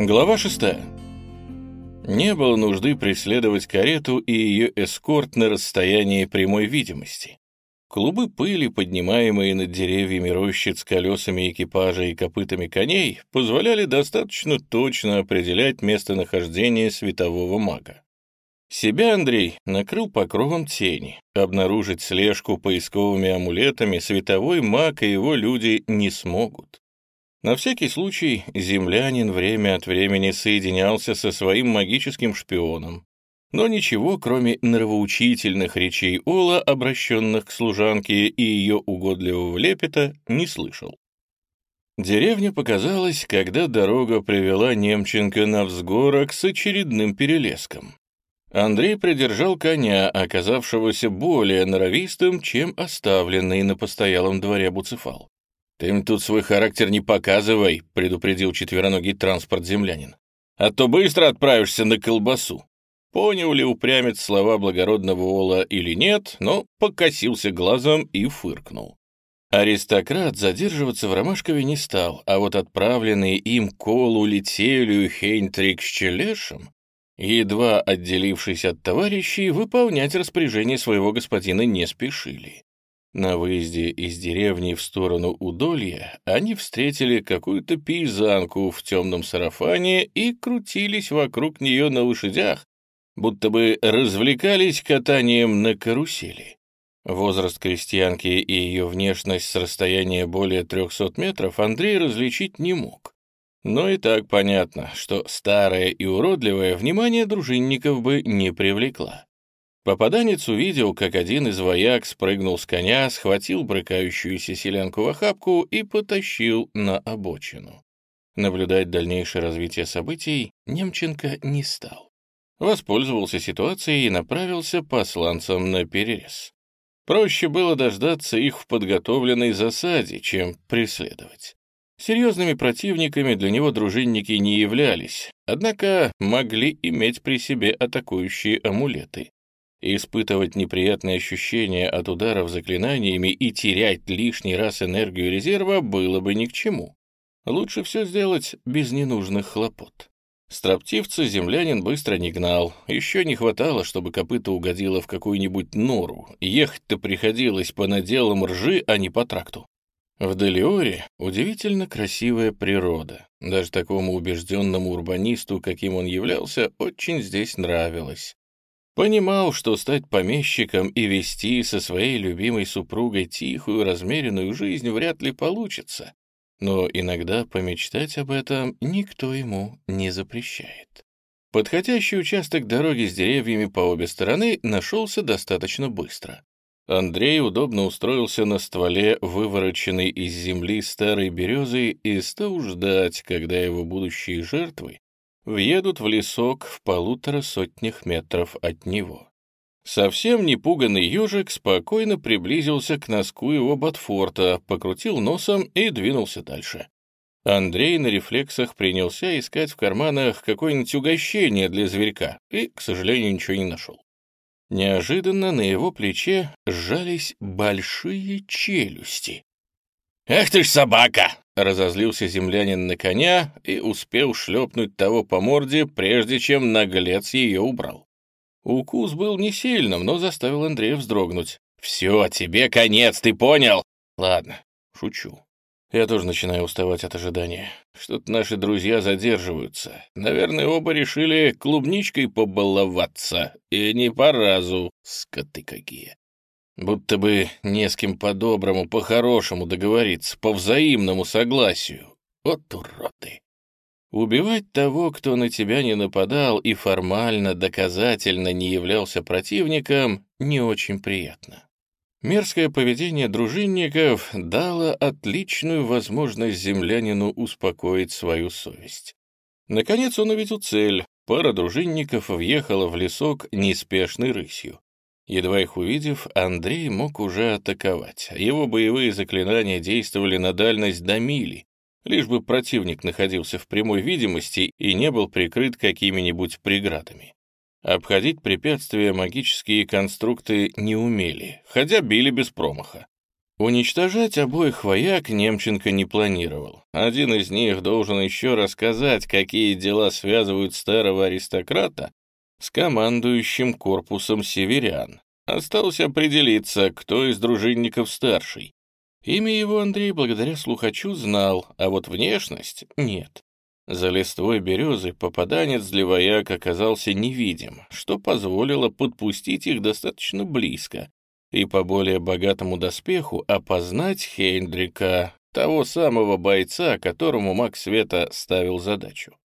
Глава шестая. Не было нужды преследовать карету и ее эскорт на расстоянии прямой видимости. Клубы пыли, поднимаемые над деревьями рощиц колесами экипажа и копытами коней, позволяли достаточно точно определять местонахождение светового мага. Себя Андрей накрыл покровом тени. Обнаружить слежку поисковыми амулетами световой маг и его люди не смогут. На всякий случай землянин время от времени соединялся со своим магическим шпионом, но ничего, кроме нравоучительных речей Ола, обращенных к служанке и ее угодливого лепета, не слышал. Деревня показалась, когда дорога привела Немченко на взгорок с очередным перелеском. Андрей придержал коня, оказавшегося более норовистым, чем оставленный на постоялом дворе Буцефал. «Ты им тут свой характер не показывай», — предупредил четвероногий транспорт землянин. «А то быстро отправишься на колбасу». Понял ли упрямец слова благородного Ола или нет, но покосился глазом и фыркнул. Аристократ задерживаться в Ромашкове не стал, а вот отправленные им Колу, Летелю, Хейнтрик с Челешем, едва отделившись от товарищей, выполнять распоряжение своего господина не спешили. На выезде из деревни в сторону Удолья они встретили какую-то пейзанку в темном сарафане и крутились вокруг нее на лошадях, будто бы развлекались катанием на карусели. Возраст крестьянки и ее внешность с расстояния более 300 метров Андрей различить не мог. Но и так понятно, что старая и уродливая внимание дружинников бы не привлекла. Попаданец увидел, как один из вояк спрыгнул с коня, схватил брыкающуюся селянку в охапку и потащил на обочину. Наблюдать дальнейшее развитие событий Немченко не стал. Воспользовался ситуацией и направился посланцам на перерез. Проще было дождаться их в подготовленной засаде, чем преследовать. Серьезными противниками для него дружинники не являлись, однако могли иметь при себе атакующие амулеты. Испытывать неприятные ощущения от ударов заклинаниями и терять лишний раз энергию резерва было бы ни к чему. Лучше все сделать без ненужных хлопот. Строптивца землянин быстро не гнал. Еще не хватало, чтобы копыта угодило в какую-нибудь нору. Ехать-то приходилось по наделам ржи, а не по тракту. В Делиоре удивительно красивая природа. Даже такому убежденному урбанисту, каким он являлся, очень здесь нравилось. Понимал, что стать помещиком и вести со своей любимой супругой тихую, размеренную жизнь вряд ли получится, но иногда помечтать об этом никто ему не запрещает. Подходящий участок дороги с деревьями по обе стороны нашелся достаточно быстро. Андрей удобно устроился на стволе, вывороченной из земли старой березы, и стал ждать, когда его будущие жертвы въедут в лесок в полутора сотнях метров от него. Совсем не пуганный ежик спокойно приблизился к носку его ботфорта, покрутил носом и двинулся дальше. Андрей на рефлексах принялся искать в карманах какое-нибудь угощение для зверька и, к сожалению, ничего не нашел. Неожиданно на его плече сжались большие челюсти. «Эх ты ж собака!» — разозлился землянин на коня и успел шлепнуть того по морде, прежде чем наглец ее убрал. Укус был не сильным, но заставил Андрея вздрогнуть. «Все, тебе конец, ты понял?» «Ладно, шучу. Я тоже начинаю уставать от ожидания. Что-то наши друзья задерживаются. Наверное, оба решили клубничкой побаловаться. И не по разу, скоты какие. Будто бы не с кем по-доброму, по-хорошему договориться, по взаимному согласию. Вот уроды. Убивать того, кто на тебя не нападал и формально, доказательно не являлся противником, не очень приятно. Мерзкое поведение дружинников дало отличную возможность землянину успокоить свою совесть. Наконец он увидел цель. Пара дружинников въехала в лесок неспешной рысью. Едва их увидев, Андрей мог уже атаковать. Его боевые заклинания действовали на дальность до мили, лишь бы противник находился в прямой видимости и не был прикрыт какими-нибудь преградами. Обходить препятствия магические конструкты не умели, хотя били без промаха. Уничтожать обоих вояк Немченко не планировал. один из них должен еще рассказать, какие дела связывают старого аристократа с командующим корпусом северян. Осталось определиться, кто из дружинников старший. Имя его Андрей благодаря слухачу знал, а вот внешность — нет. За листвой березы попаданец для вояк оказался невидим, что позволило подпустить их достаточно близко и по более богатому доспеху опознать Хейндрика, того самого бойца, которому маг света ставил задачу.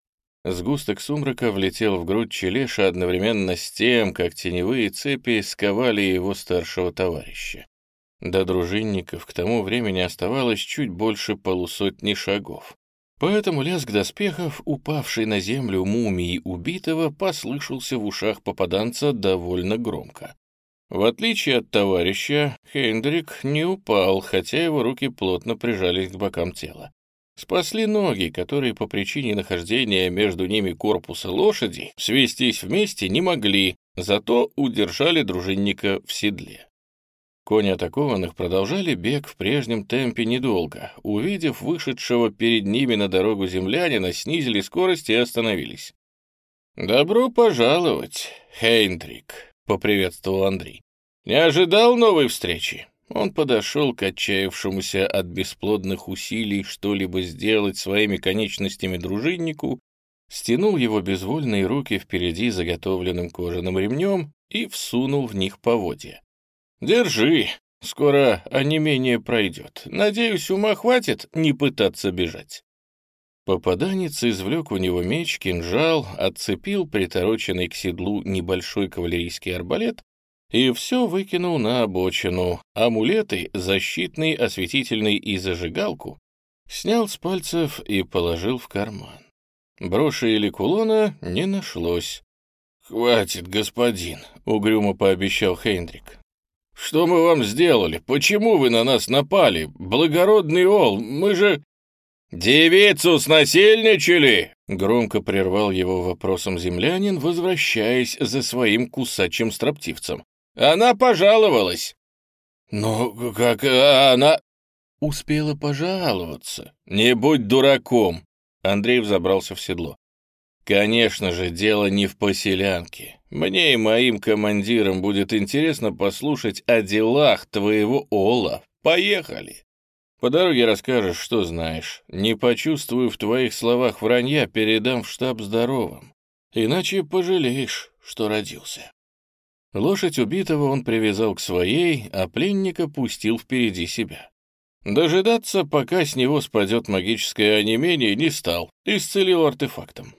Сгусток сумрака влетел в грудь Челеша одновременно с тем, как теневые цепи сковали его старшего товарища. До дружинников к тому времени оставалось чуть больше полусотни шагов. Поэтому лязг доспехов, упавший на землю мумии убитого, послышался в ушах попаданца довольно громко. В отличие от товарища, Хендрик не упал, хотя его руки плотно прижались к бокам тела. Спасли ноги, которые по причине нахождения между ними корпуса лошади свестись вместе не могли, зато удержали дружинника в седле. Кони атакованных продолжали бег в прежнем темпе недолго. Увидев вышедшего перед ними на дорогу землянина, снизили скорость и остановились. «Добро пожаловать, Хейндрик», — поприветствовал Андрей. «Не ожидал новой встречи?» Он подошел к отчаявшемуся от бесплодных усилий что-либо сделать своими конечностями дружиннику, стянул его безвольные руки впереди заготовленным кожаным ремнем и всунул в них поводья. «Держи, скоро онемение пройдет. Надеюсь, ума хватит не пытаться бежать». Попаданец извлек у него меч, кинжал, отцепил притороченный к седлу небольшой кавалерийский арбалет и все выкинул на обочину. Амулеты, защитный, осветительный и зажигалку снял с пальцев и положил в карман. Броши или кулона не нашлось. «Хватит, господин», — угрюмо пообещал Хейндрик. «Что мы вам сделали? Почему вы на нас напали? Благородный Ол, мы же...» «Девицу снасильничали!» — громко прервал его вопросом землянин, возвращаясь за своим кусачим строптивцем. Она пожаловалась. Ну, как она... Успела пожаловаться. Не будь дураком. Андрей взобрался в седло. Конечно же, дело не в поселянке. Мне и моим командирам будет интересно послушать о делах твоего Ола. Поехали. По дороге расскажешь, что знаешь. Не почувствую в твоих словах вранья, передам в штаб здоровым. Иначе пожалеешь, что родился. Лошадь убитого он привязал к своей, а пленника пустил впереди себя. Дожидаться, пока с него спадет магическое онемение, не стал, исцелил артефактом.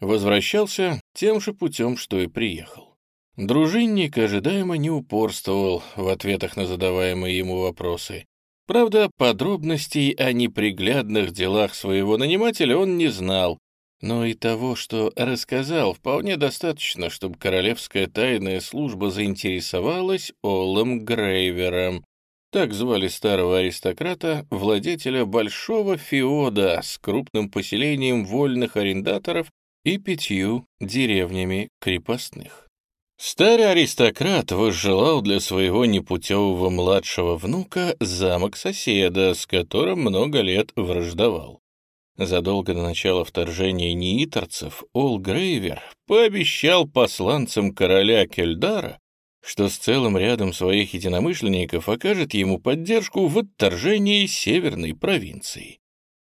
Возвращался тем же путем, что и приехал. Дружинник ожидаемо не упорствовал в ответах на задаваемые ему вопросы. Правда, подробностей о неприглядных делах своего нанимателя он не знал, но и того, что рассказал, вполне достаточно, чтобы королевская тайная служба заинтересовалась Оллом Грейвером. Так звали старого аристократа, владетеля большого феода с крупным поселением вольных арендаторов и пятью деревнями крепостных. Старый аристократ возжелал для своего непутевого младшего внука замок соседа, с которым много лет враждовал. Задолго до начала вторжения неиторцев Ол Грейвер пообещал посланцам короля Кельдара, что с целым рядом своих единомышленников окажет ему поддержку в отторжении северной провинции.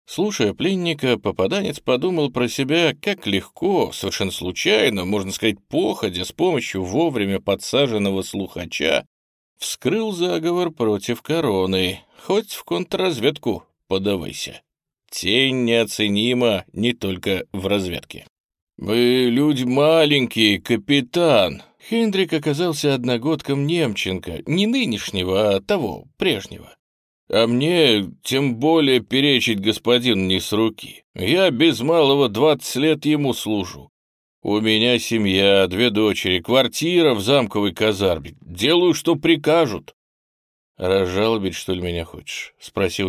Слушая пленника, попаданец подумал про себя, как легко, совершенно случайно, можно сказать, походя с помощью вовремя подсаженного слухача, вскрыл заговор против короны, хоть в контрразведку подавайся. Тень неоценима не только в разведке. «Вы люди маленькие, капитан!» Хендрик оказался одногодком Немченко, не нынешнего, а того, прежнего. «А мне тем более перечить господин не с руки. Я без малого двадцать лет ему служу. У меня семья, две дочери, квартира в замковой казарме. Делаю, что прикажут». «Разжалобить, что ли, меня хочешь?» — спросил